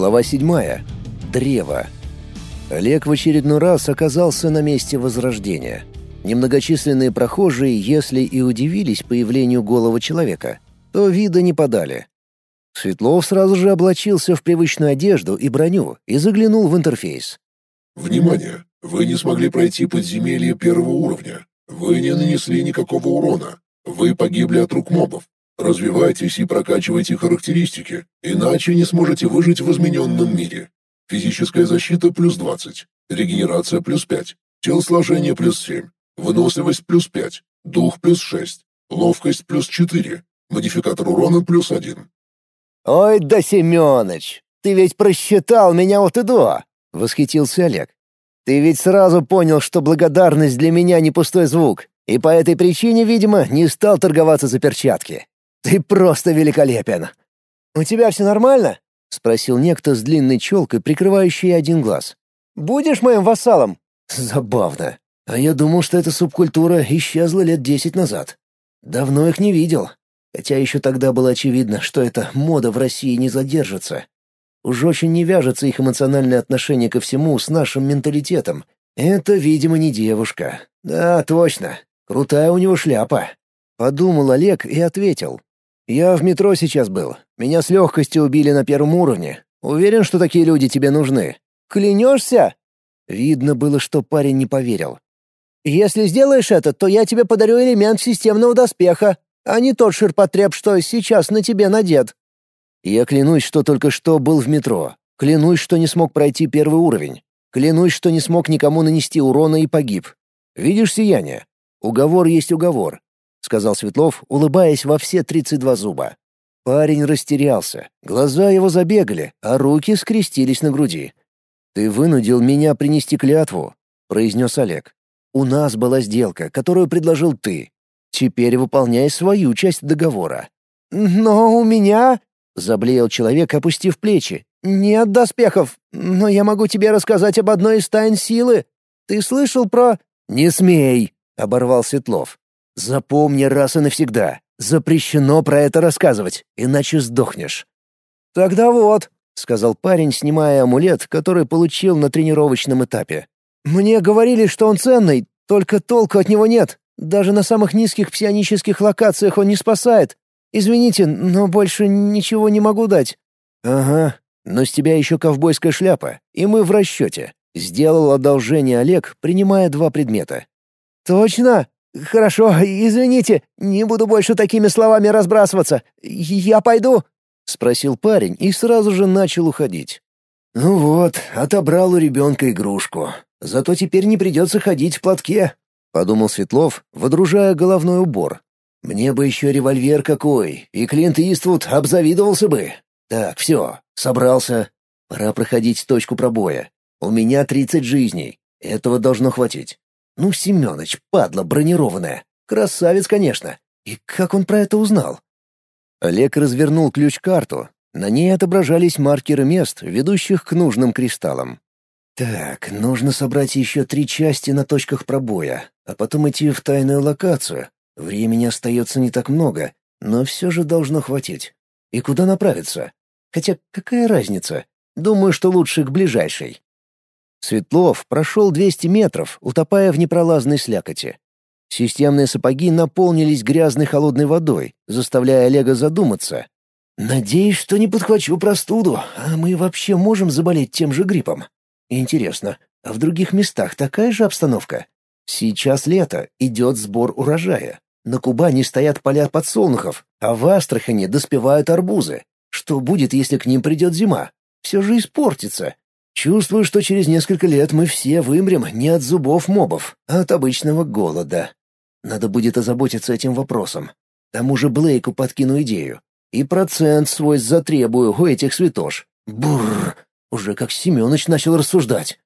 Глава 7. Древо. Олег в очередной раз оказался на месте возрождения. Немногочисленные прохожие, если и удивились появлению голого человека, то вида не подали. Светлов сразу же облачился в привычную одежду и броню и заглянул в интерфейс. «Внимание! Вы не смогли пройти подземелье первого уровня. Вы не нанесли никакого урона. Вы погибли от рук мобов. Развивайтесь и прокачивайте характеристики, иначе не сможете выжить в измененном мире. Физическая защита плюс 20, регенерация плюс 5, телосложение плюс 7, выносливость плюс 5, дух плюс 6, ловкость плюс 4, модификатор урона плюс 1. «Ой да, Семёныч, ты ведь просчитал меня вот и до!» — восхитился Олег. «Ты ведь сразу понял, что благодарность для меня не пустой звук, и по этой причине, видимо, не стал торговаться за перчатки. Ты просто великолепен!» «У тебя все нормально?» — спросил некто с длинной челкой, прикрывающей один глаз. «Будешь моим вассалом?» «Забавно. А я думал, что эта субкультура исчезла лет десять назад. Давно их не видел. Хотя еще тогда было очевидно, что эта мода в России не задержится. Уж очень не вяжется их эмоциональное отношение ко всему с нашим менталитетом. Это, видимо, не девушка. Да, точно. Крутая у него шляпа. Подумал Олег и ответил. «Я в метро сейчас был. Меня с легкостью убили на первом уровне. Уверен, что такие люди тебе нужны. Клянешься?» Видно было, что парень не поверил. «Если сделаешь это, то я тебе подарю элемент системного доспеха, а не тот ширпотреб, что сейчас на тебе надет». Я клянусь, что только что был в метро. Клянусь, что не смог пройти первый уровень. Клянусь, что не смог никому нанести урона и погиб. Видишь сияние? Уговор есть уговор. — сказал Светлов, улыбаясь во все тридцать два зуба. Парень растерялся, глаза его забегали, а руки скрестились на груди. «Ты вынудил меня принести клятву», — произнес Олег. «У нас была сделка, которую предложил ты. Теперь выполняй свою часть договора». «Но у меня...» — заблеял человек, опустив плечи. «Нет доспехов, но я могу тебе рассказать об одной из тайн силы. Ты слышал про...» «Не смей!» — оборвал Светлов. Запомни раз и навсегда. Запрещено про это рассказывать, иначе сдохнешь. Тогда вот, сказал парень, снимая амулет, который получил на тренировочном этапе. Мне говорили, что он ценный, только толку от него нет. Даже на самых низких псионических локациях он не спасает. Извините, но больше ничего не могу дать. Ага, но с тебя еще ковбойская шляпа, и мы в расчете. Сделал одолжение Олег, принимая два предмета. Точно? «Хорошо, извините, не буду больше такими словами разбрасываться. Я пойду?» — спросил парень и сразу же начал уходить. «Ну вот, отобрал у ребенка игрушку. Зато теперь не придется ходить в платке», — подумал Светлов, водружая головной убор. «Мне бы еще револьвер какой, и Клинт Иствуд обзавидовался бы. Так, все, собрался. Пора проходить точку пробоя. У меня тридцать жизней. Этого должно хватить. Ну, Семёныч, падла бронированная. Красавец, конечно. И как он про это узнал? Олег развернул ключ-карту. На ней отображались маркеры мест, ведущих к нужным кристаллам. Так, нужно собрать еще три части на точках пробоя, а потом идти в тайную локацию. Времени остается не так много, но все же должно хватить. И куда направиться? Хотя какая разница? Думаю, что лучше к ближайшей. Светлов прошел 200 метров, утопая в непролазной слякоти. Системные сапоги наполнились грязной холодной водой, заставляя Олега задуматься. «Надеюсь, что не подхвачу простуду, а мы вообще можем заболеть тем же гриппом. Интересно, а в других местах такая же обстановка? Сейчас лето, идет сбор урожая. На Кубани стоят поля подсолнухов, а в Астрахани доспевают арбузы. Что будет, если к ним придет зима? Все же испортится. Чувствую, что через несколько лет мы все вымрем не от зубов мобов, а от обычного голода. Надо будет озаботиться этим вопросом. Тому же Блейку подкину идею. И процент свой затребую у этих святош. Бррр, уже как Семёныч начал рассуждать.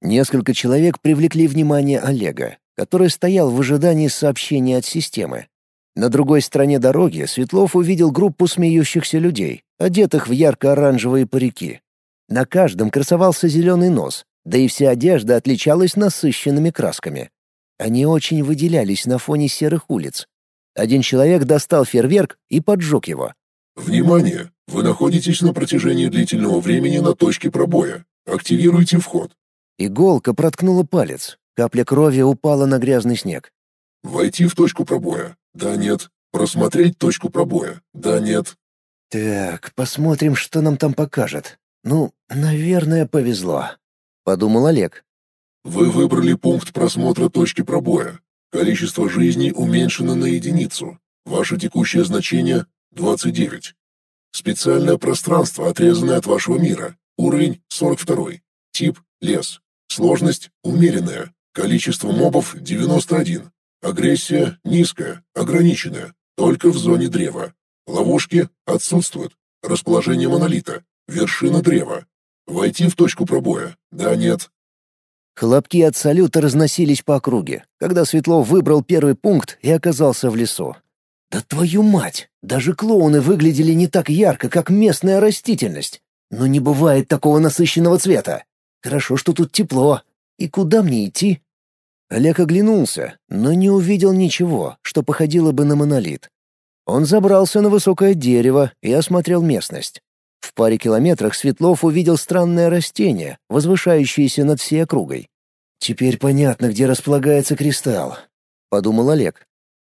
Несколько человек привлекли внимание Олега, который стоял в ожидании сообщения от системы. На другой стороне дороги Светлов увидел группу смеющихся людей, одетых в ярко-оранжевые парики. На каждом красовался зеленый нос, да и вся одежда отличалась насыщенными красками. Они очень выделялись на фоне серых улиц. Один человек достал фейерверк и поджег его. «Внимание! Вы находитесь на протяжении длительного времени на точке пробоя. Активируйте вход. Иголка проткнула палец. Капля крови упала на грязный снег. Войти в точку пробоя. Да, нет. Просмотреть точку пробоя. Да, нет. Так, посмотрим, что нам там покажет. Ну, наверное, повезло, подумал Олег. Вы выбрали пункт просмотра точки пробоя. Количество жизней уменьшено на единицу. Ваше текущее значение 29. Специальное пространство, отрезанное от вашего мира. Уровень 42. Тип лес. Сложность умеренная. Количество мобов 91. Агрессия низкая, ограниченная, только в зоне древа. Ловушки отсутствуют. Расположение монолита. Вершина древа. Войти в точку пробоя. Да, нет. Хлопки от салюта разносились по округе, когда Светлов выбрал первый пункт и оказался в лесу. Да твою мать! Даже клоуны выглядели не так ярко, как местная растительность. Но не бывает такого насыщенного цвета. Хорошо, что тут тепло. И куда мне идти? Олег оглянулся, но не увидел ничего, что походило бы на монолит. Он забрался на высокое дерево и осмотрел местность. В паре километрах Светлов увидел странное растение, возвышающееся над всей округой. «Теперь понятно, где располагается кристалл», — подумал Олег.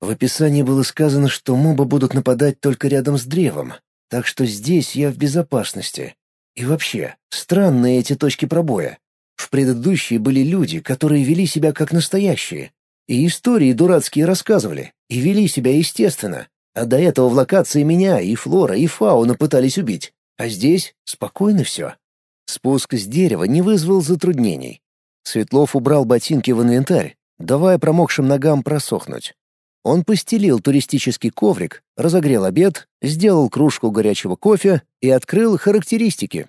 В описании было сказано, что мобы будут нападать только рядом с древом, так что здесь я в безопасности. И вообще, странные эти точки пробоя. В предыдущие были люди, которые вели себя как настоящие. И истории дурацкие рассказывали, и вели себя естественно. А до этого в локации меня и флора, и фауна пытались убить. А здесь спокойно все. Спуск с дерева не вызвал затруднений. Светлов убрал ботинки в инвентарь, давая промокшим ногам просохнуть. Он постелил туристический коврик, разогрел обед, сделал кружку горячего кофе и открыл характеристики.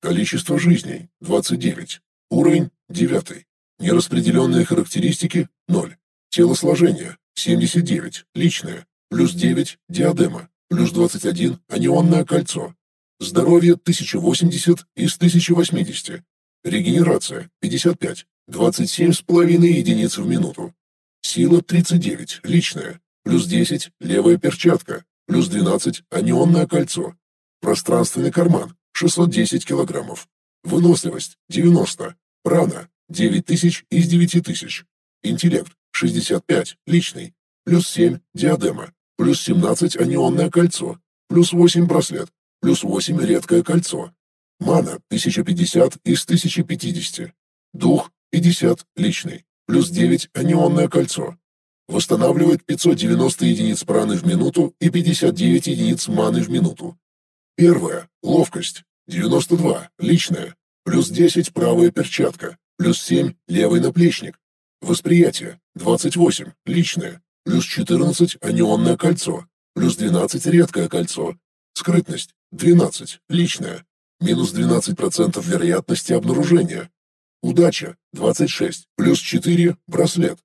Количество жизней — 29. Уровень — 9. Нераспределенные характеристики — 0. Телосложение — 79. Личное — плюс 9. Диадема — плюс 21. Анионное кольцо. Здоровье — 1080 из 1080. Регенерация — 55. 27,5 единиц в минуту. Сила 39, личная. Плюс 10, левая перчатка. Плюс 12, анионное кольцо. Пространственный карман, 610 килограммов. Выносливость, 90. Прана, 9000 из 9000. Интеллект, 65, личный. Плюс 7, диадема. Плюс 17, анионное кольцо. Плюс 8, браслет. Плюс 8, редкое кольцо. Мана, 1050 из 1050. Дух, 50, личный плюс 9 анионное кольцо. Восстанавливает 590 единиц праны в минуту и 59 единиц маны в минуту. Первое. Ловкость. 92. Личная. Плюс 10 правая перчатка. Плюс 7 левый наплечник. Восприятие. 28. Личное. Плюс 14 анионное кольцо. Плюс 12 редкое кольцо. Скрытность. 12. Личная. Минус 12% вероятности обнаружения. Удача – 26, плюс 4 – браслет.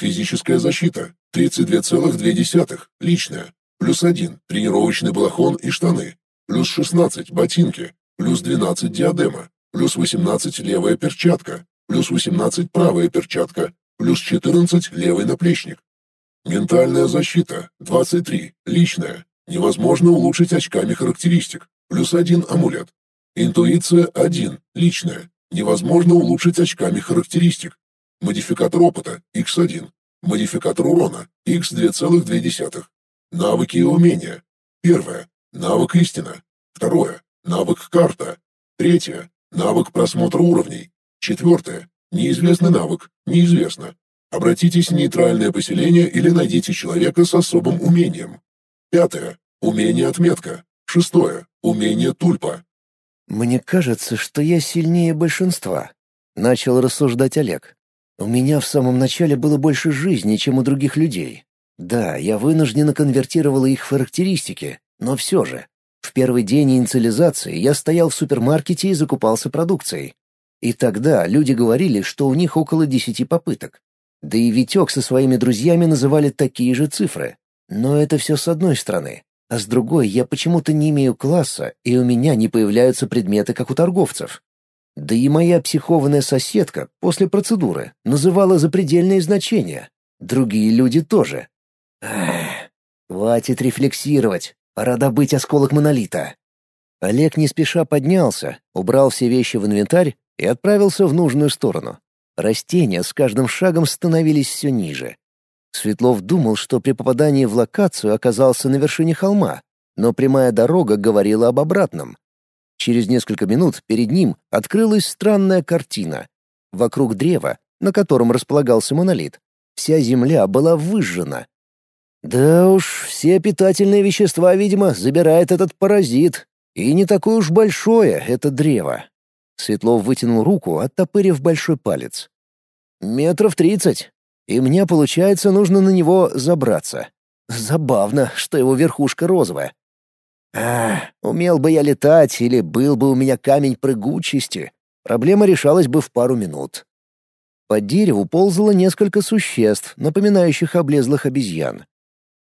Физическая защита – 32,2, личная. Плюс 1 – тренировочный балахон и штаны. Плюс 16 – ботинки. Плюс 12 – диадема. Плюс 18 – левая перчатка. Плюс 18 – правая перчатка. Плюс 14 – левый наплечник. Ментальная защита – 23, личная. Невозможно улучшить очками характеристик. Плюс 1 амулет. Интуиция – 1, личная. Невозможно улучшить очками характеристик. Модификатор опыта X1. Модификатор урона X2,2. Навыки и умения. Первое. Навык истина. Второе. Навык карта. Третье. Навык просмотра уровней. Четвертое. Неизвестный навык. Неизвестно. Обратитесь в нейтральное поселение или найдите человека с особым умением. Пятое. Умение отметка. Шестое. Умение тульпа. «Мне кажется, что я сильнее большинства», — начал рассуждать Олег. «У меня в самом начале было больше жизни, чем у других людей. Да, я вынужденно конвертировала их характеристики, но все же. В первый день инициализации я стоял в супермаркете и закупался продукцией. И тогда люди говорили, что у них около десяти попыток. Да и Витек со своими друзьями называли такие же цифры. Но это все с одной стороны а с другой я почему-то не имею класса, и у меня не появляются предметы, как у торговцев. Да и моя психованная соседка после процедуры называла запредельные значения. Другие люди тоже. Эх, хватит рефлексировать, пора добыть осколок монолита. Олег не спеша поднялся, убрал все вещи в инвентарь и отправился в нужную сторону. Растения с каждым шагом становились все ниже. Светлов думал, что при попадании в локацию оказался на вершине холма, но прямая дорога говорила об обратном. Через несколько минут перед ним открылась странная картина. Вокруг древа, на котором располагался монолит, вся земля была выжжена. Да уж, все питательные вещества, видимо, забирает этот паразит. И не такое уж большое это древо. Светлов вытянул руку, оттопырив большой палец. «Метров тридцать. И мне, получается, нужно на него забраться. Забавно, что его верхушка розовая. А, умел бы я летать или был бы у меня камень прыгучести, проблема решалась бы в пару минут. По дереву ползало несколько существ, напоминающих облезлых обезьян.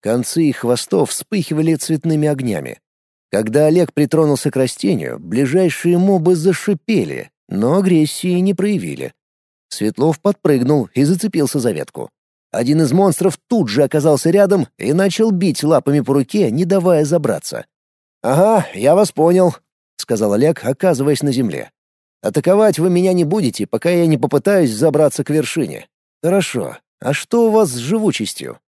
Концы их хвостов вспыхивали цветными огнями. Когда Олег притронулся к растению, ближайшие мобы зашипели, но агрессии не проявили. Светлов подпрыгнул и зацепился за ветку. Один из монстров тут же оказался рядом и начал бить лапами по руке, не давая забраться. «Ага, я вас понял», — сказал Олег, оказываясь на земле. «Атаковать вы меня не будете, пока я не попытаюсь забраться к вершине. Хорошо. А что у вас с живучестью?»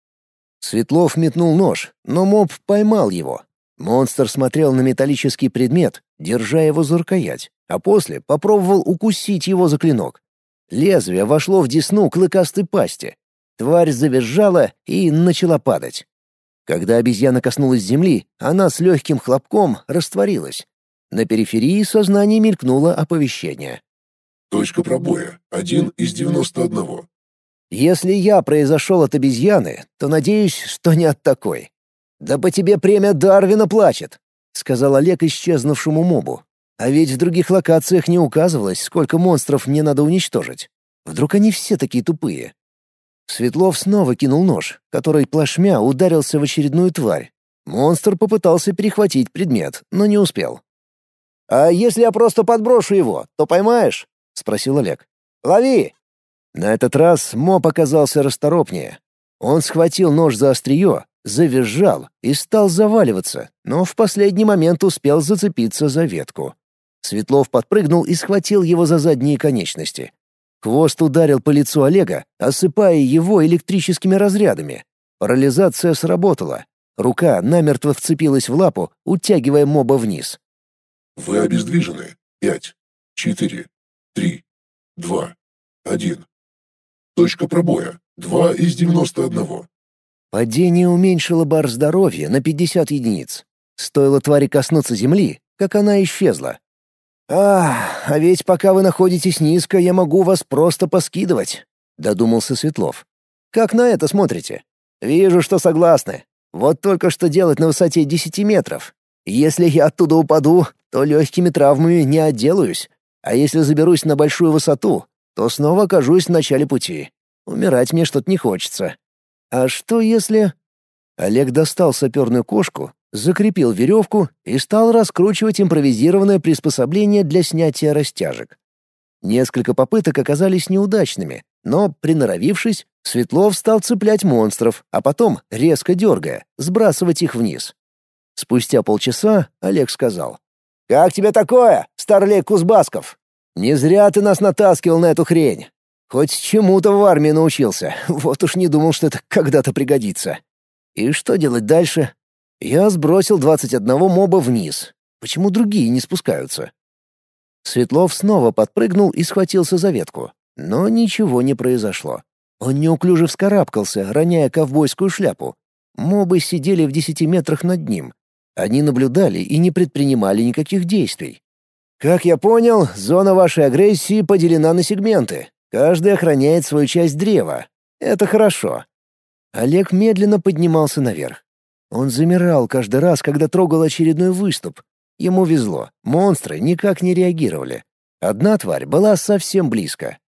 Светлов метнул нож, но моб поймал его. Монстр смотрел на металлический предмет, держа его за рукоять, а после попробовал укусить его за клинок. Лезвие вошло в десну клыкастой пасти. Тварь завизжала и начала падать. Когда обезьяна коснулась земли, она с легким хлопком растворилась. На периферии сознания мелькнуло оповещение. Точка пробоя. Один из девяносто одного. Если я произошел от обезьяны, то надеюсь, что не от такой. Да по тебе премия Дарвина плачет, сказал Олег исчезнувшему мобу. А ведь в других локациях не указывалось, сколько монстров мне надо уничтожить. Вдруг они все такие тупые? Светлов снова кинул нож, который плашмя ударился в очередную тварь. Монстр попытался перехватить предмет, но не успел. «А если я просто подброшу его, то поймаешь?» — спросил Олег. «Лови!» На этот раз моб оказался расторопнее. Он схватил нож за острие, завизжал и стал заваливаться, но в последний момент успел зацепиться за ветку. Светлов подпрыгнул и схватил его за задние конечности. Хвост ударил по лицу Олега, осыпая его электрическими разрядами. Парализация сработала. Рука намертво вцепилась в лапу, утягивая моба вниз. «Вы обездвижены. Пять, четыре, три, два, один. Точка пробоя. Два из девяносто одного. Падение уменьшило бар здоровья на 50 единиц. Стоило твари коснуться земли, как она исчезла. «Ах, а ведь пока вы находитесь низко, я могу вас просто поскидывать», — додумался Светлов. «Как на это смотрите? Вижу, что согласны. Вот только что делать на высоте 10 метров. Если я оттуда упаду, то легкими травмами не отделаюсь. А если заберусь на большую высоту, то снова окажусь в начале пути. Умирать мне что-то не хочется. А что если... Олег достал саперную кошку, закрепил веревку и стал раскручивать импровизированное приспособление для снятия растяжек. Несколько попыток оказались неудачными, но, приноровившись, Светлов стал цеплять монстров, а потом, резко дергая, сбрасывать их вниз. Спустя полчаса Олег сказал. «Как тебе такое, старлей Кузбасков? Не зря ты нас натаскивал на эту хрень. Хоть чему-то в армии научился, вот уж не думал, что это когда-то пригодится. И что делать дальше? Я сбросил 21 моба вниз. Почему другие не спускаются? Светлов снова подпрыгнул и схватился за ветку. Но ничего не произошло. Он неуклюже вскарабкался, роняя ковбойскую шляпу. Мобы сидели в десяти метрах над ним. Они наблюдали и не предпринимали никаких действий. «Как я понял, зона вашей агрессии поделена на сегменты. Каждый охраняет свою часть древа. Это хорошо. Олег медленно поднимался наверх. Он замирал каждый раз, когда трогал очередной выступ. Ему везло, монстры никак не реагировали. Одна тварь была совсем близко.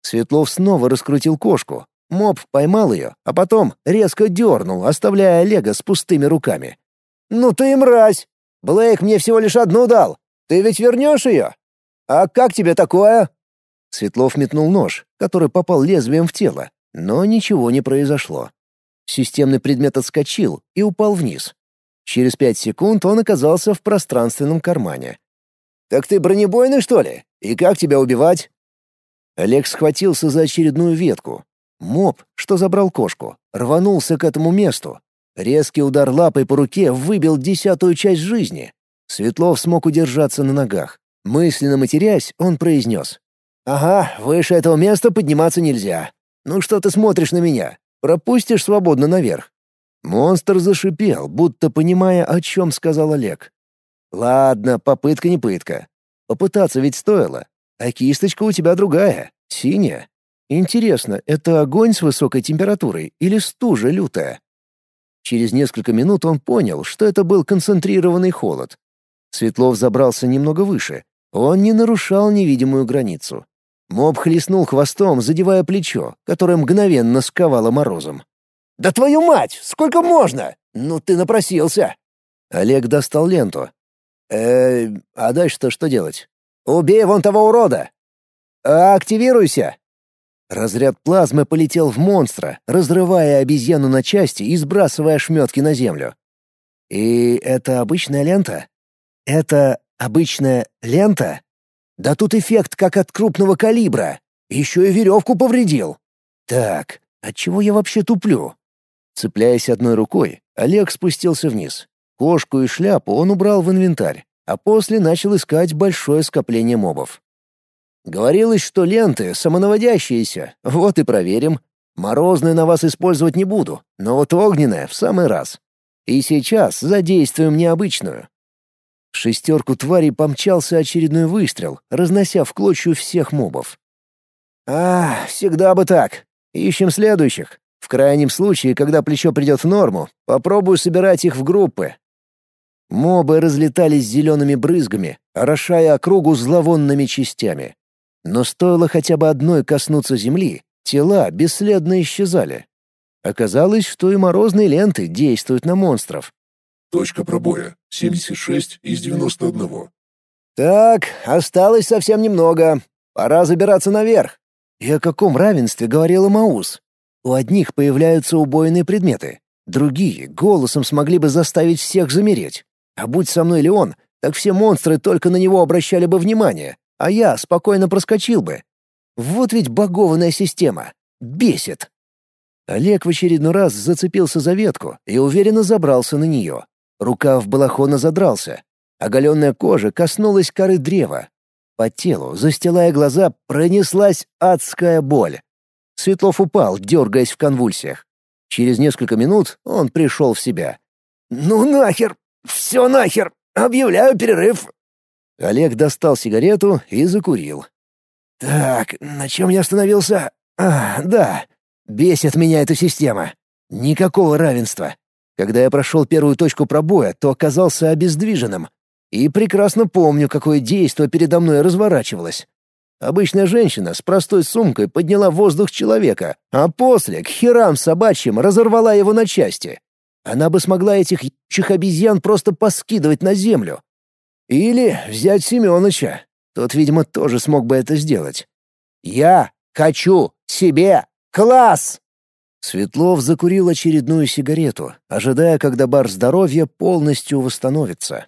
Светлов снова раскрутил кошку. Моб поймал ее, а потом резко дернул, оставляя Олега с пустыми руками. «Ну ты мразь! Блейк мне всего лишь одну дал. Ты ведь вернешь ее? А как тебе такое?» Светлов метнул нож, который попал лезвием в тело, но ничего не произошло. Системный предмет отскочил и упал вниз. Через пять секунд он оказался в пространственном кармане. «Так ты бронебойный, что ли? И как тебя убивать?» Олег схватился за очередную ветку. Моб, что забрал кошку, рванулся к этому месту. Резкий удар лапой по руке выбил десятую часть жизни. Светлов смог удержаться на ногах. Мысленно матерясь, он произнес. «Ага, выше этого места подниматься нельзя. Ну что ты смотришь на меня? Пропустишь свободно наверх». Монстр зашипел, будто понимая, о чем сказал Олег. «Ладно, попытка не пытка. Попытаться ведь стоило. А кисточка у тебя другая, синяя. Интересно, это огонь с высокой температурой или стужа лютая? Через несколько минут он понял, что это был концентрированный холод. Светлов забрался немного выше. Он не нарушал невидимую границу. Моб хлестнул хвостом, задевая плечо, которое мгновенно сковало морозом. «Да твою мать! Сколько можно? Ну ты напросился!» Олег достал ленту. э а дальше-то что делать? Убей вон того урода! Активируйся!» Разряд плазмы полетел в монстра, разрывая обезьяну на части и сбрасывая ошметки на землю. «И это обычная лента? Это обычная лента? Да тут эффект как от крупного калибра. Еще и веревку повредил. Так, отчего я вообще туплю?» Цепляясь одной рукой, Олег спустился вниз. Кошку и шляпу он убрал в инвентарь а после начал искать большое скопление мобов. Говорилось, что ленты самонаводящиеся, вот и проверим. Морозную на вас использовать не буду, но вот огненная в самый раз. И сейчас задействуем необычную. В шестерку тварей помчался очередной выстрел, разнося в клочью всех мобов. «А, всегда бы так. Ищем следующих. В крайнем случае, когда плечо придет в норму, попробую собирать их в группы, Мобы разлетались зелеными брызгами, орошая округу зловонными частями. Но стоило хотя бы одной коснуться земли, тела бесследно исчезали. Оказалось, что и морозные ленты действуют на монстров. Точка пробоя. 76 из 91. Так, осталось совсем немного. Пора забираться наверх. И о каком равенстве говорила Маус? У одних появляются убойные предметы, другие голосом смогли бы заставить всех замереть. А будь со мной Леон, так все монстры только на него обращали бы внимание, а я спокойно проскочил бы. Вот ведь богованная система. Бесит. Олег в очередной раз зацепился за ветку и уверенно забрался на нее. Рукав балахона задрался. Оголенная кожа коснулась коры древа. По телу, застилая глаза, пронеслась адская боль. Светлов упал, дергаясь в конвульсиях. Через несколько минут он пришел в себя. «Ну нахер! «Все нахер! Объявляю перерыв!» Олег достал сигарету и закурил. «Так, на чем я остановился? А, да. Бесит меня эта система. Никакого равенства. Когда я прошел первую точку пробоя, то оказался обездвиженным. И прекрасно помню, какое действие передо мной разворачивалось. Обычная женщина с простой сумкой подняла воздух человека, а после, к херам собачьим, разорвала его на части. Она бы смогла этих ебучих обезьян просто поскидывать на землю. Или взять Семёныча. Тот, видимо, тоже смог бы это сделать. «Я хочу себе класс!» Светлов закурил очередную сигарету, ожидая, когда бар здоровья полностью восстановится.